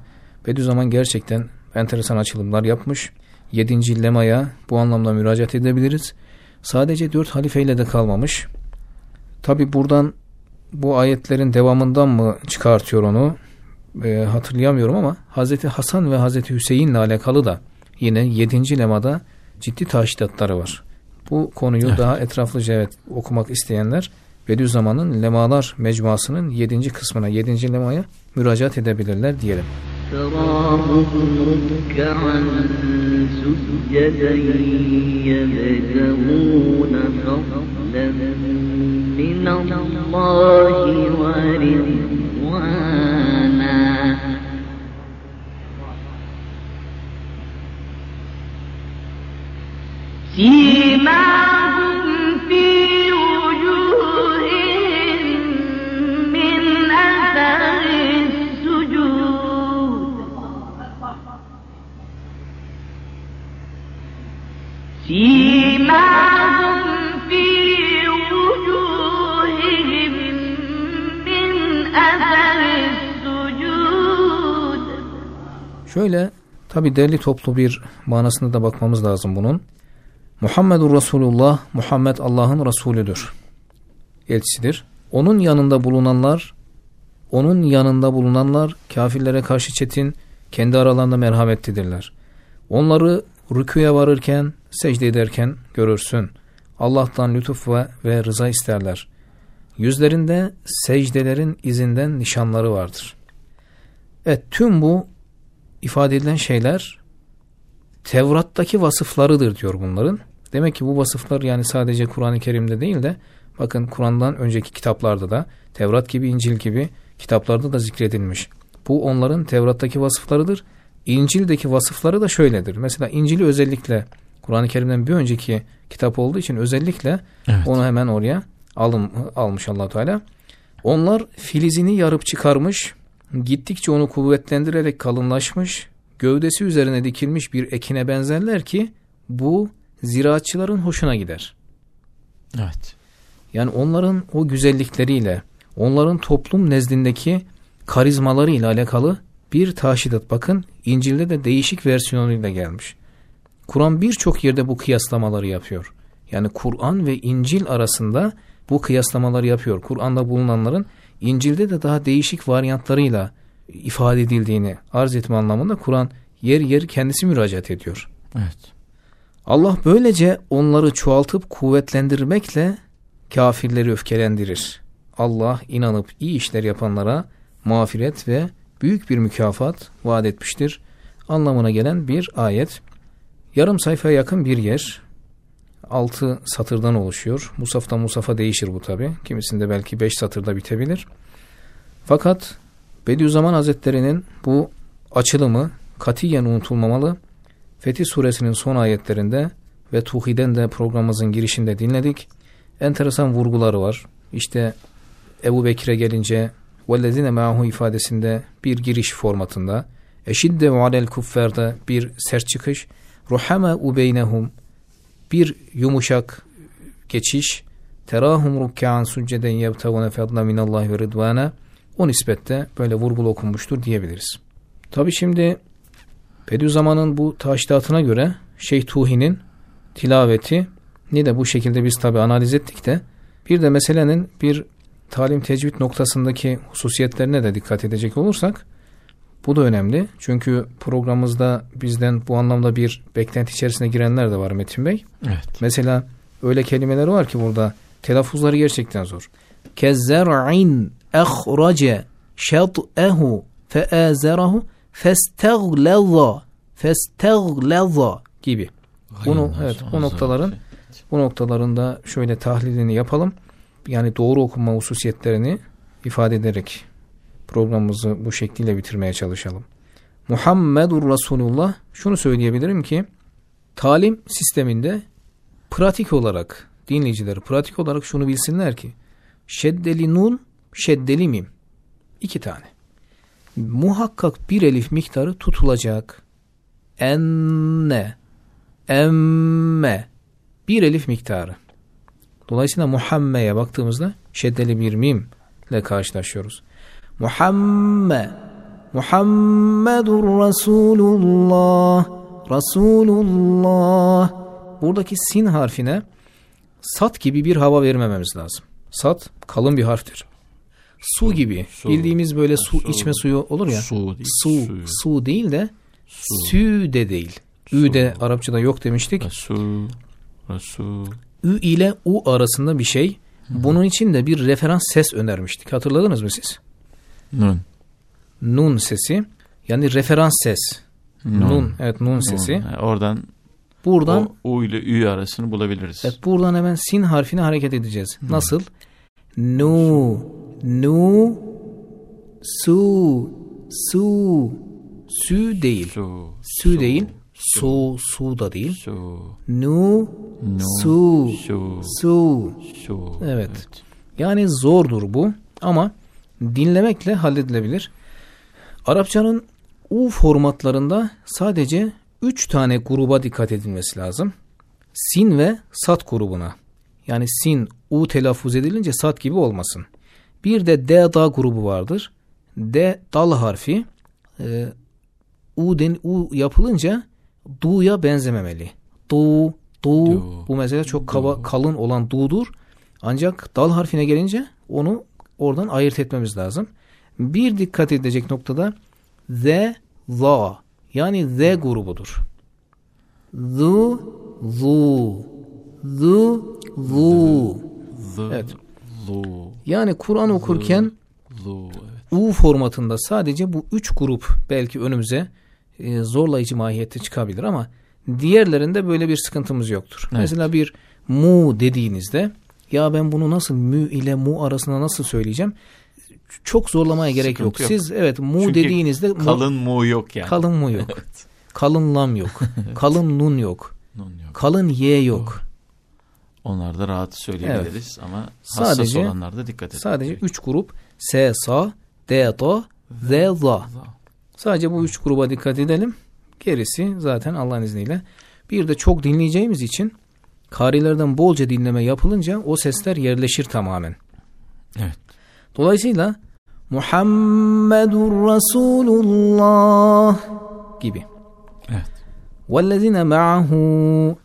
Bediüzzaman gerçekten enteresan açılımlar yapmış. 7. lemaya bu anlamda müracaat edebiliriz. Sadece 4 halifeyle de kalmamış. Tabi buradan bu ayetlerin devamından mı çıkartıyor onu e, hatırlayamıyorum ama Hazreti Hasan ve Hazreti Hüseyin'le alakalı da yine 7. lemada ciddi taşidatları var. Bu konuyu Evet. daha etraflıca evet okumak isteyenler Bediüzzaman'ın Lemalar Mecmuası'nın 7. kısmına 7. lemaya müracaat edebilirler diyelim. تراهم ركعا سجدا يبتغون فضلا من الله ورضوانا Şöyle tabi derli toplu bir manasına da bakmamız lazım bunun. Muhammedur Resulullah, Muhammed Allah'ın Resulüdür. Elçisidir. Onun yanında bulunanlar, onun yanında bulunanlar kafirlere karşı çetin, kendi aralarında merhametlidirler. Onları rüküye varırken, secde ederken görürsün. Allah'tan lütuf ve, ve rıza isterler. Yüzlerinde secdelerin izinden nişanları vardır. Evet tüm bu ifade edilen şeyler Tevrat'taki vasıflarıdır diyor bunların. Demek ki bu vasıflar yani sadece Kur'an-ı Kerim'de değil de bakın Kur'an'dan önceki kitaplarda da Tevrat gibi İncil gibi kitaplarda da zikredilmiş. Bu onların Tevrat'taki vasıflarıdır. İncil'deki vasıfları da şöyledir. Mesela İncil'i özellikle Kur'an-ı Kerim'den bir önceki kitap olduğu için özellikle Evet. onu hemen oraya alım, almış allah Teala. Onlar filizini yarıp çıkarmış, gittikçe onu kuvvetlendirerek kalınlaşmış, gövdesi üzerine dikilmiş bir ekine benzerler ki bu ziraatçıların hoşuna gider. Evet. Yani onların o güzellikleriyle, onların toplum nezdindeki karizmalarıyla alakalı bir taşidat. Bakın İncil'de de değişik versiyonuyla gelmiş. Kur'an birçok yerde bu kıyaslamaları yapıyor. Yani Kur'an ve İncil arasında bu kıyaslamaları yapıyor. Kur'an'da bulunanların İncil'de de daha değişik varyantlarıyla ifade edildiğini arz etme anlamında Kur'an yer yer kendisi müracaat ediyor. Evet. Allah böylece onları çoğaltıp kuvvetlendirmekle kafirleri öfkelendirir. Allah inanıp iyi işler yapanlara mağfiret ve büyük bir mükafat vaat etmiştir. Anlamına gelen bir ayet. Yarım sayfaya yakın bir yer. Altı satırdan oluşuyor. Musaf'tan Musaf'a değişir bu tabi. Kimisinde belki beş satırda bitebilir. Fakat Bediüzzaman Hazretleri'nin bu açılımı katiyen unutulmamalı. Fetih suresinin son ayetlerinde ve Tuhi'den de programımızın girişinde dinledik. Enteresan vurguları var. İşte Ebu Bekir'e gelince وَالَّذِينَ مَعَهُ ifadesinde bir giriş formatında. Eşidde alel kuffer'de bir sert çıkış. Ruhama ubeynehum bir yumuşak geçiş. Terahum rukkan succeden yebtavune fadla minallahi ve rıdvana o nispette böyle vurgulu okunmuştur diyebiliriz. Tabi şimdi Bediüzzaman'ın bu taşidatına göre Şeyh Tuhi'nin tilaveti ni de bu şekilde biz tabi analiz ettik de bir de meselenin bir talim tecvid noktasındaki hususiyetlerine de dikkat edecek olursak bu da önemli. Çünkü programımızda bizden bu anlamda bir beklenti içerisine girenler de var Metin Bey. Evet. Mesela öyle kelimeler var ki burada telaffuzları gerçekten zor. Kezzer'in ehrace şat'ehu feazerahu festegleza festegleza gibi. Bunu evet bu noktaların bu noktalarında şöyle tahlilini yapalım. Yani doğru okuma hususiyetlerini ifade ederek programımızı bu şekliyle bitirmeye çalışalım. Muhammedur Resulullah şunu söyleyebilirim ki talim sisteminde pratik olarak dinleyiciler pratik olarak şunu bilsinler ki şeddeli nun şeddeli mim iki tane. Muhakkak bir elif miktarı tutulacak. Enne. Emme. Bir elif miktarı. Dolayısıyla Muhammed'e baktığımızda şeddeli bir mim ile karşılaşıyoruz. Muhammed Muhammedur Resulullah. Resulullah. Buradaki sin harfine sat gibi bir hava vermememiz lazım. Sat kalın bir harftir. Su gibi. su. Bildiğimiz böyle su, Su. içme suyu olur ya. Su değil, Su, suyu. su değil de Su. sü de değil. Ü de Arapçada yok demiştik. Resul. Resul. Ü ile U arasında bir şey. Bunun için de bir referans ses önermiştik. Hatırladınız mı siz? Nun. Nun sesi. Yani referans ses. Nun. Evet nun sesi. Ha, Oradan Buradan o U ile Ü arasını bulabiliriz. Evet, buradan hemen sin harfine hareket edeceğiz. Nasıl? Nu, nu, su, su, sü değil. Su. Sü değil. Su, su da değil. Su. Nu, Nu. su, Su. su. Su. Evet. Yani zordur bu ama dinlemekle halledilebilir. Arapçanın U formatlarında sadece 3 tane gruba dikkat edilmesi lazım. Sin ve sat grubuna. Yani sin U telaffuz edilince sat gibi olmasın. Bir de D da grubu vardır. D dal harfi e, U, den, U yapılınca du'ya benzememeli. Du, du, Du. bu mesela çok kaba, kalın olan du'dur. Ancak dal harfine gelince onu oradan ayırt etmemiz lazım. Bir dikkat edilecek noktada the, the yani the grubudur. Zu, zu, zu, zu. Evet. Lu. Yani Kur'an okurken Lu, evet. U formatında sadece bu üç grup belki önümüze e, zorlayıcı mahiyette çıkabilir ama diğerlerinde böyle bir sıkıntımız yoktur. Evet. Mesela bir mu dediğinizde ya ben bunu nasıl mü ile mu arasında nasıl söyleyeceğim? Çok zorlamaya gerek yok. Yok. Siz evet mu Çünkü dediğinizde Kalın mu yok yani. kalın mu yok. Evet. Kalın lam yok. Kalın nun yok. Nun yok. Kalın ye yok. Onlar Onlarda rahat söyleyebiliriz evet. ama hassas sadece, olanlarda dikkat edin. Sadece üç grup S, Sa, D, Do, Z, La. Sadece bu üç gruba dikkat edelim. Gerisi zaten Allah'ın izniyle. Bir de çok dinleyeceğimiz için karilerden bolca dinleme yapılınca o sesler yerleşir tamamen. Evet. Dolayısıyla Muhammedur Resulullah gibi. Evet. Vellezine ma'ahu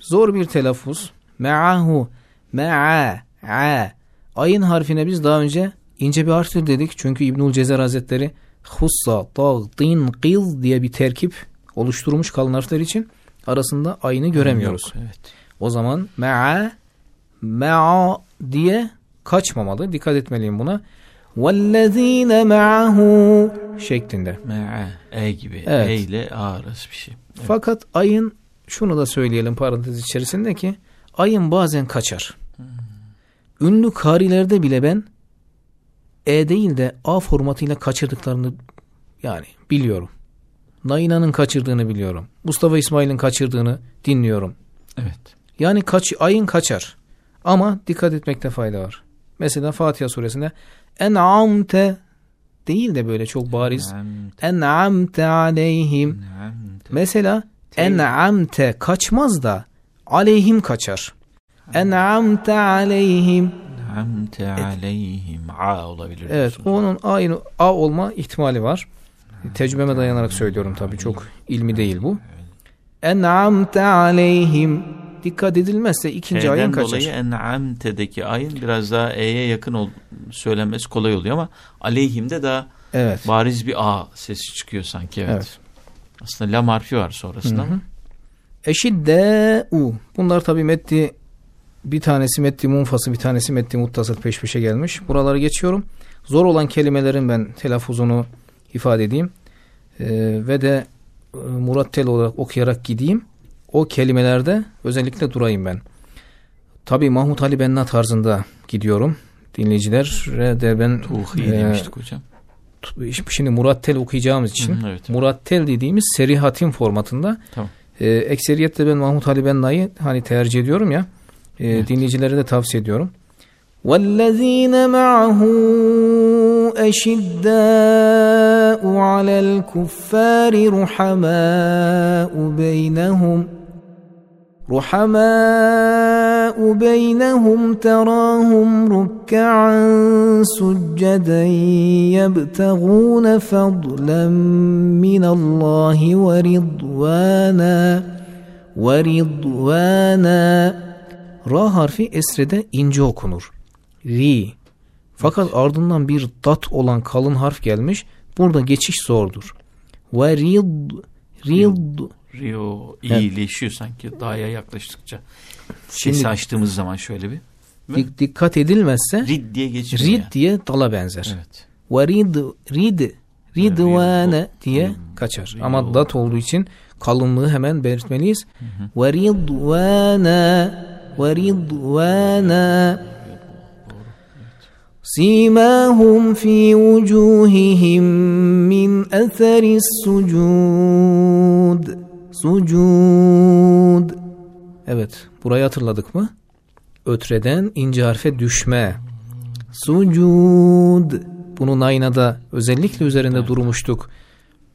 zor bir telaffuz. Ma'ahu. Ma'a. A. Ayın harfine biz daha önce ince bir harftir dedik. Çünkü İbnül Cezer Hazretleri hussa, tağtin, qil diye bir terkip oluşturmuş kalın harfler için arasında ayını göremiyoruz. Yok, evet. O zaman ma'a ma'a diye kaçmamalı. Dikkat etmeliyim buna. وَالَّذ۪ينَ مَعَهُ şeklinde. Me'e, e gibi. Evet. E ile A arası bir şey. Evet. Fakat ayın şunu da söyleyelim parantez içerisinde ki ayın bazen kaçar. Ünlü karilerde bile ben E değil de A formatıyla kaçırdıklarını yani biliyorum. Naina'nın kaçırdığını biliyorum. Mustafa İsmail'in kaçırdığını dinliyorum. Evet. Yani kaç, ayın kaçar. Ama dikkat etmekte fayda var. Mesela Fatiha suresinde en'amte değil de böyle çok bariz. En'amte, aleyhim. Mesela Te- en'amte kaçmaz da aleyhim kaçar. En'amte aleyhim. En'amte aleyhim. A olabilir. Evet onun aynı a olma ihtimali var. Tecrübeme dayanarak söylüyorum tabii çok ilmi değil bu. En'amte aleyhim. Dikkat edilmezse ikinci ayın T'den kaçar. dolayı en'amte'deki ayın biraz daha E'ye yakın ol, söylenmesi kolay oluyor ama aleyhimde daha Evet. bariz bir A sesi çıkıyor sanki. Evet. Evet. Aslında lam harfi var sonrasında. ama. Eşidde u. Bunlar tabii metni bir tanesi metni munfası bir tanesi metni muttasıl peş peşe gelmiş. Buraları geçiyorum. Zor olan kelimelerin ben telaffuzunu ifade edeyim. Ee, ve de e, murattel olarak okuyarak gideyim. O kelimelerde özellikle durayım ben. Tabii Mahmut Ali Benna tarzında gidiyorum. Dinleyicilere de ben Tuhi e, demiştik hocam. şimdi murattel okuyacağımız için Hı, evet. murattel dediğimiz seri hatim formatında Tamam. e, ekseriyetle ben Mahmut Ali Benna'yı hani tercih ediyorum ya e, Evet. dinleyicilere de tavsiye ediyorum. وَالَّذ۪ينَ مَعَهُ أَشِدَّاءُ عَلَى الْكُفَّارِ رُحَمَاءُ بَيْنَهُمْ رحماء بينهم تراهم ركعا سجدا يبتغون فضلا من الله ورضوانا ورضوانا Ra harfi esrede ince okunur. Ri. Fakat ardından bir dat olan kalın harf gelmiş. Burada geçiş zordur. Ve rid. Rid. Rio Evet. iyileşiyor sanki dağya yaklaştıkça. Şimdi- Sesi açtığımız zaman şöyle bir. Dik- dikkat edilmezse Rid diye geçiyor. rid yani. diye dala benzer. Evet. Ve rid, rid, ridvane Rid- diye Rid- kaçar. Rid- Ama dat olduğu için kalınlığı hemen belirtmeliyiz. Ve ridvane ve ridvane سيماهم في وجوههم من أثر السجود sucud. Evet, burayı hatırladık mı? Ötreden ince harfe düşme. Sucud. Bunun aynada özellikle üzerinde evet. durmuştuk.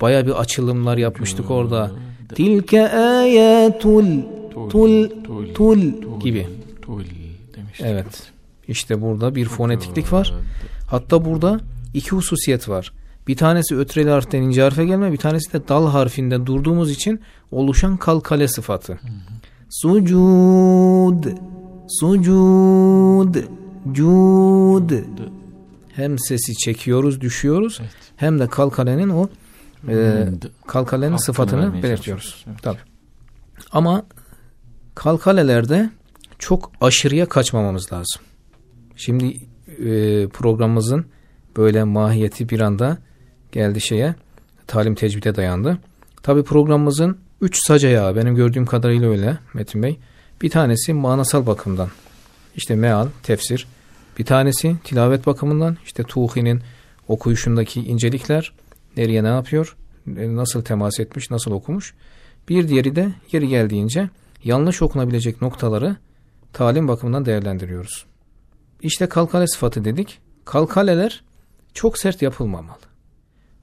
Baya bir açılımlar yapmıştık orada. Tilke ayatul tul tul gibi. Evet. İşte burada bir fonetiklik var. Hatta burada iki hususiyet var. Bir tanesi ötreli harften ince harfe gelme, bir tanesi de dal harfinden durduğumuz için oluşan kalkale sıfatı. Sucud, sucud, cud. Hem sesi çekiyoruz, düşüyoruz Evet. hem de kalkalenin o e, kalkalenin Hakkını sıfatını belirtiyoruz. Evet. Tabii. Ama kalkalelerde çok aşırıya kaçmamamız lazım. Şimdi e, programımızın böyle mahiyeti bir anda geldi şeye talim tecvide dayandı. Tabi programımızın 3 sac ayağı benim gördüğüm kadarıyla öyle Metin Bey. Bir tanesi manasal bakımdan işte meal, tefsir. Bir tanesi tilavet bakımından işte Tuhi'nin okuyuşundaki incelikler nereye ne yapıyor, e, nasıl temas etmiş, nasıl okumuş. Bir diğeri de yeri geldiğince yanlış okunabilecek noktaları talim bakımından değerlendiriyoruz. İşte kalkale sıfatı dedik. Kalkaleler çok sert yapılmamalı.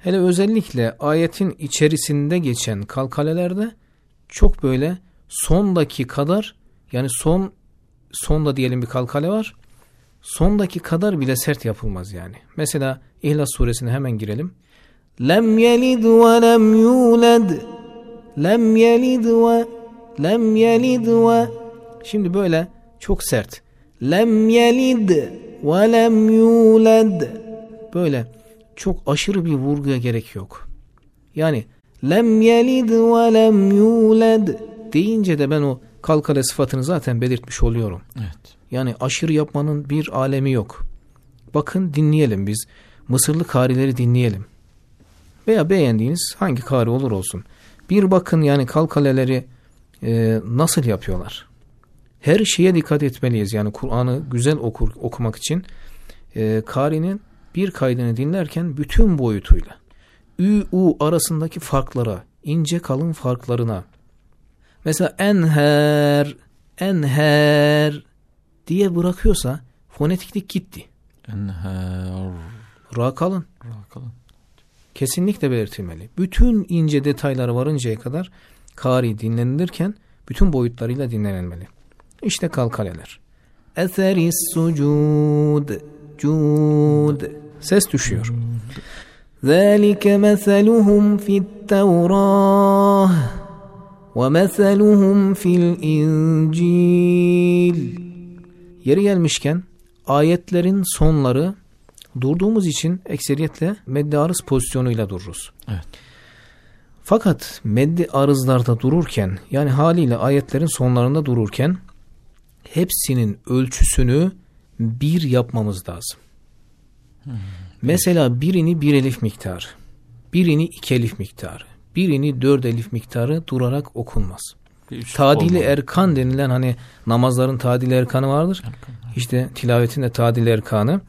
Hele özellikle ayetin içerisinde geçen kalkalelerde çok böyle sondaki kadar yani son sonda diyelim bir kalkale var. Sondaki kadar bile sert yapılmaz yani. Mesela İhlas suresine hemen girelim. Lem yelid ve lem yulad. Lem yelid ve lem yelid ve Şimdi böyle çok sert. Lem yelid ve lem yulad. Böyle çok aşırı bir vurguya gerek yok. Yani lem yelid ve lem yulad deyince de ben o kalkale sıfatını zaten belirtmiş oluyorum. Evet. Yani aşırı yapmanın bir alemi yok. Bakın dinleyelim biz. Mısırlı karileri dinleyelim. Veya beğendiğiniz hangi kari olur olsun. Bir bakın yani kalkaleleri e, nasıl yapıyorlar. Her şeye dikkat etmeliyiz. Yani Kur'an'ı güzel okur, okumak için e, karinin bir kaydını dinlerken bütün boyutuyla ü, u arasındaki farklara, ince kalın farklarına mesela enher, enher diye bırakıyorsa fonetiklik gitti. Enher. Ra kalın. Bakalım. Kesinlikle belirtilmeli. Bütün ince detaylara varıncaya kadar kari dinlenilirken bütün boyutlarıyla dinlenilmeli. İşte kalkaleler. Eseris sucud. Cud. Ses düşüyor. ذَٰلِكَ مَثَلُهُمْ فِي التَّوْرَاةِ وَمَثَلُهُمْ فِي الْاِنْجِيلِ Yeri gelmişken ayetlerin sonları durduğumuz için ekseriyetle meddi arız pozisyonuyla dururuz. Evet. Fakat meddi arızlarda dururken yani haliyle ayetlerin sonlarında dururken hepsinin ölçüsünü bir yapmamız lazım. Mesela birini bir elif miktarı, birini iki elif miktarı, birini dört elif miktarı durarak okunmaz. Tadili olmalı. erkan denilen hani namazların tadili erkanı vardır. İşte tilavetin de tadili erkanı.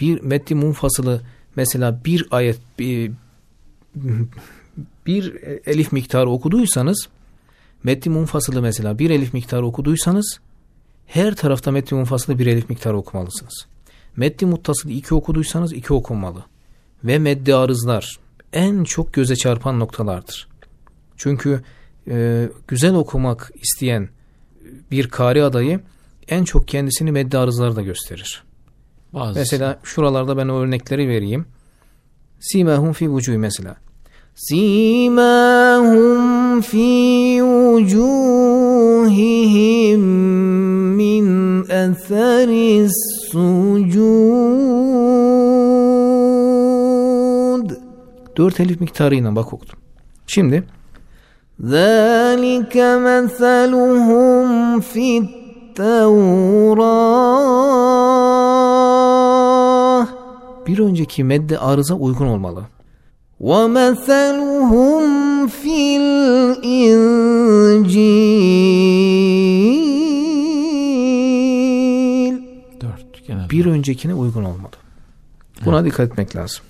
Bir metni munfasılı mesela bir ayet bir, bir elif miktarı okuduysanız metni munfasılı mesela bir elif miktarı okuduysanız her tarafta metni munfasılı bir elif miktarı okumalısınız. Metni muttasılı iki okuduysanız iki okunmalı. Ve meddi arızlar en çok göze çarpan noktalardır. Çünkü e, güzel okumak isteyen bir kari adayı en çok kendisini meddi arızlarda gösterir. Bazısı. Mesela şuralarda ben örnekleri vereyim. Simahum fi vucuhi mesela. Simahum fi vucuhihim min etheris sucud. Dört elif miktarıyla bak okudum. Şimdi ذَٰلِكَ مَثَلُهُمْ فِي التَّوْرَاةِ Bir önceki medde arıza uygun olmalı. وَمَثَلُهُمْ فِي الْاِنْجِيلِ Bir öncekine uygun olmalı. Buna dikkat etmek lazım.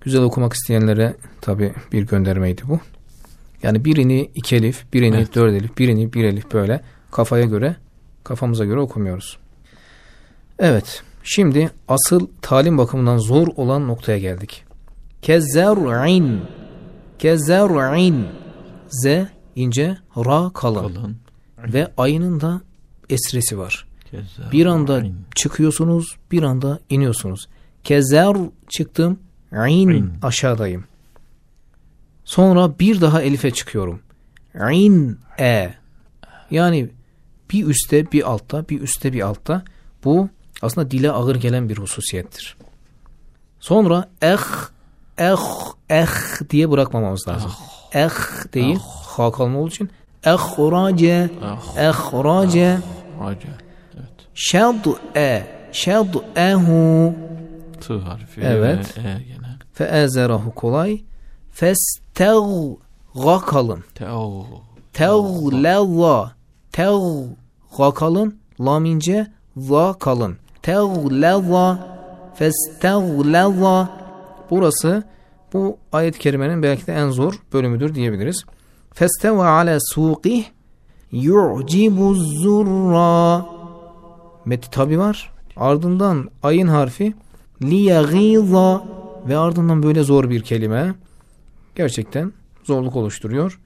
Güzel okumak isteyenlere tabi bir göndermeydi bu. Yani birini iki elif, birini Evet. dört elif, birini bir elif böyle kafaya göre, kafamıza göre okumuyoruz. Evet, şimdi asıl talim bakımından zor olan noktaya geldik. Kezzer'in, kezzer'in, z ince, ra kalın Kalın. ve ayının da esresi var. Bir anda çıkıyorsunuz, bir anda iniyorsunuz. Kezer çıktım, in aşağıdayım. Sonra bir daha elife çıkıyorum. İn e. Yani bir üstte bir altta, bir üstte bir altta. Bu aslında dile ağır gelen bir hususiyettir. Sonra eh, eh, eh diye bırakmamamız lazım. Eh değil, ha kalma olduğu için. Ehrace, ehrace. Raca. Şad'e şed'ehu T harfi Evet. ve E gene. feezerahu kolay. Festevga kalın. Tevleva tevga kalın. Lam ince va kalın. Tevleva festevleva burası bu ayet-i kerimenin belki de en zor bölümüdür diyebiliriz. Festeva ala suqih yu'cibu zurra Meti tabi var. Ardından ayın harfi liyagiza ve ardından böyle zor bir kelime. Gerçekten zorluk oluşturuyor.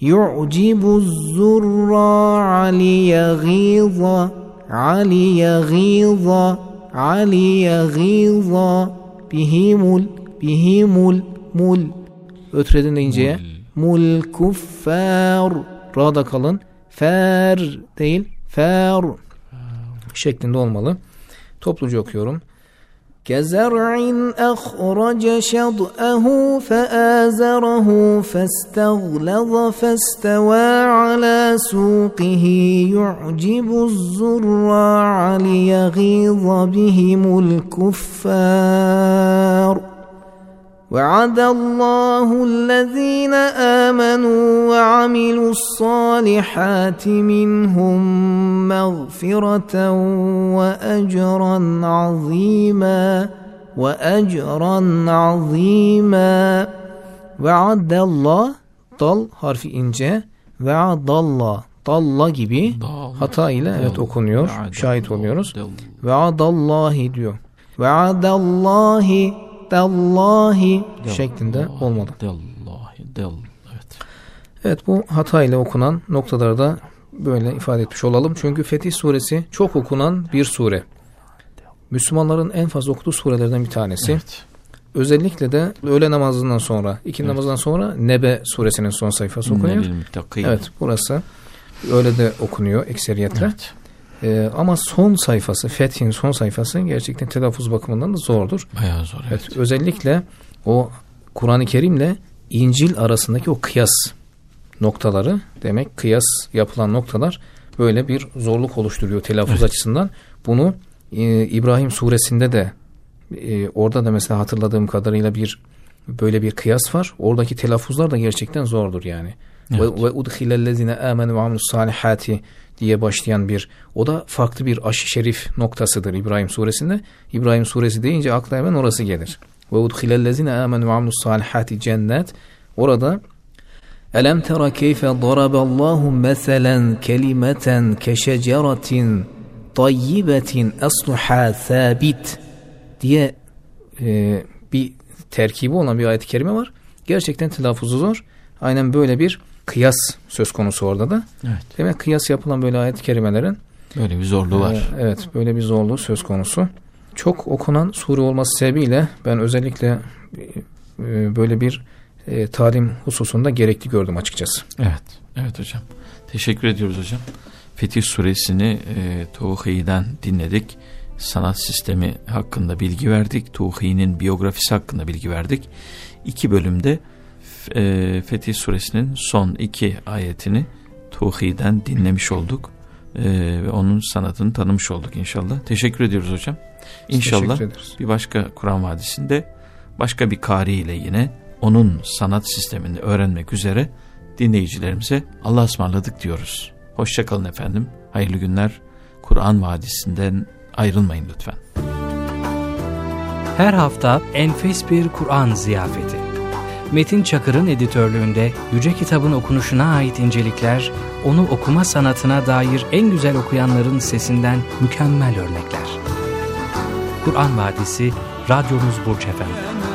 Yu'cibu zurra liyagiza liyagiza liyagiza bihimul bihimul mul ötreden de inceye? Mul kuffar. Ra'da kalın. Fer değil fer şeklinde olmalı. Topluca okuyorum. كزرع أخرج شطأه فآزره فاستغلظ فاستوى على سوقه يعجب الزراع ليغيظ بهم الكفار وعد الله الذين آمنوا وعملوا الصالحات منهم مغفرة وأجرا عظيما وأجرا عظيما وعد الله ضل harfi ince ve'adallah dalla gibi Dal. hata ile evet Dal. okunuyor. Dal. Şahit oluyoruz. Dal. Ve'adallahi diyor. Ve'adallahi dallahi şeklinde olmalı. Dellahi. Del. Evet. Evet bu hata ile okunan noktaları da böyle ifade etmiş olalım. Çünkü Fetih suresi çok okunan bir sure. Müslümanların en fazla okuduğu surelerden bir tanesi. Evet. Özellikle de öğle namazından sonra, iki namazdan sonra Nebe suresinin son sayfası okunuyor. Evet burası öyle de okunuyor ekseriyetle. Evet. Ee, ama son sayfası, Fetih'in son sayfası gerçekten telaffuz bakımından da zordur. Bayağı zor. Evet. Evet, özellikle o Kur'an-ı Kerim'le İncil arasındaki o kıyas noktaları demek kıyas yapılan noktalar böyle bir zorluk oluşturuyor telaffuz açısından. Bunu e, İbrahim suresinde de e, orada da mesela hatırladığım kadarıyla bir böyle bir kıyas var. Oradaki telaffuzlar da gerçekten zordur yani. Evet. Ve udkhilellezine amenu ve amilus salihati diye başlayan bir o da farklı bir aşı şerif noktasıdır İbrahim suresinde. İbrahim suresi deyince akla hemen orası gelir. Ve udkhilellezine amenu ve salihati cennet. Orada Elem tera keyfe daraballahu meselen kelimeten keşeceratin tayyibetin asluha sabit diye e, bir terkibi olan bir ayet-i kerime var. Gerçekten telaffuzu zor. Aynen böyle bir kıyas söz konusu orada da. Evet. Demek kıyas yapılan böyle ayet-i kerimelerin Böyle bir zorluğu var. e, evet böyle bir zorluğu söz konusu. Çok okunan sure olması sebebiyle ben özellikle e, böyle bir e, talim hususunda gerekli gördüm açıkçası. Evet. Evet hocam. Teşekkür ediyoruz hocam. Fetih suresini e, Tuğhi'den dinledik. Sanat sistemi hakkında bilgi verdik. Tuğhi'nin biyografisi hakkında bilgi verdik. İki bölümde e, Fetih suresinin son iki ayetini Tuğhi'den dinlemiş olduk. E, ve onun sanatını tanımış olduk inşallah. Teşekkür ediyoruz hocam. İnşallah bir başka Kur'an Vadisi'nde başka bir kari ile yine onun sanat sistemini öğrenmek üzere dinleyicilerimize Allah'a ısmarladık diyoruz. Hoşçakalın efendim. Hayırlı günler. Kur'an Vadisi'nden ayrılmayın lütfen. Her hafta enfes bir Kur'an ziyafeti. Metin Çakır'ın editörlüğünde Yüce Kitabın okunuşuna ait incelikler, onu okuma sanatına dair en güzel okuyanların sesinden mükemmel örnekler. Kur'an Vadisi, radyonuz Burç Efendi.